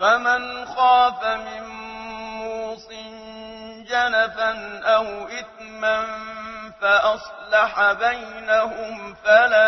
فمن خاف من موص جنفا أو إثما فأصلح بينهم فلا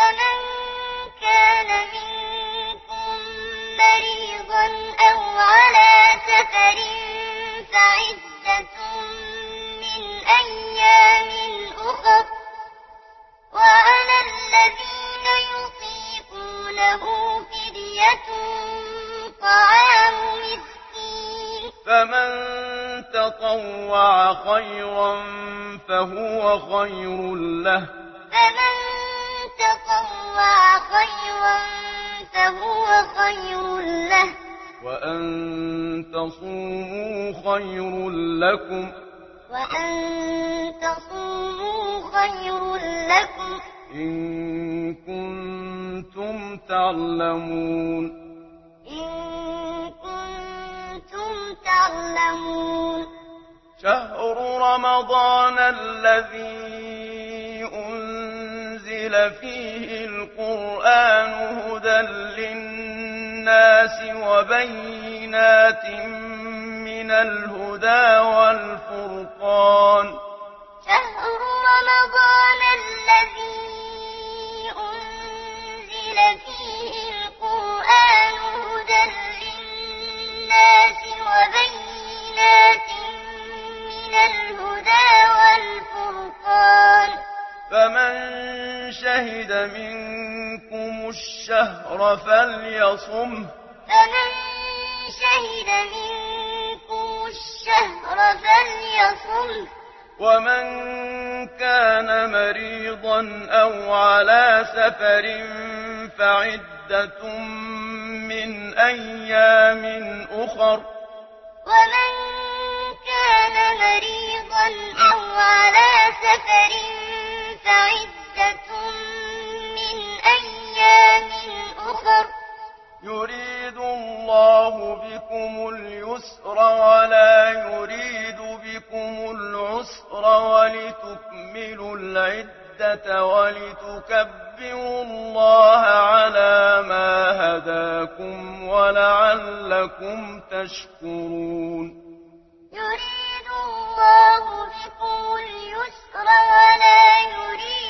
فمن كان منكم مريضا أو على سفر فعزة من أيام أخر وعلى الذين يطيقونه فدية طعام فمن تطوع خيرا فهو خير له فمن خيرا فهو خير له. وأن تصوموا خير لكم. وأن تصوموا خير لكم. إن كنتم تعلمون. إن كنتم تعلمون. شهر رمضان الذي أنزل فيه القرآن هدى للناس وبينات من الهدى والفرقان شهر الشهر فليصم. فمن شهد منكم الشهر فليصم. ومن كان مريضا أو على سفر فعدة من أيام أخر. ومن كان مريضا أو على سفر فعدة من العسر ولا يريد بكم العسر ولتكملوا العدة ولتكبروا الله على ما هداكم ولعلكم تشكرون. يريد الله بكم اليسر ولا يريد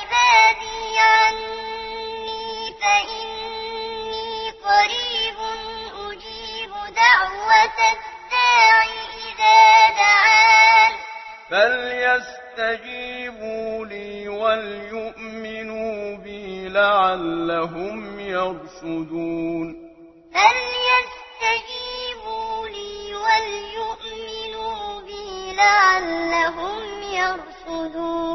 فليستجيبوا لي وليؤمنوا بي لعلهم يرشدون فليستجيبوا لي وليؤمنوا بي لعلهم يرشدون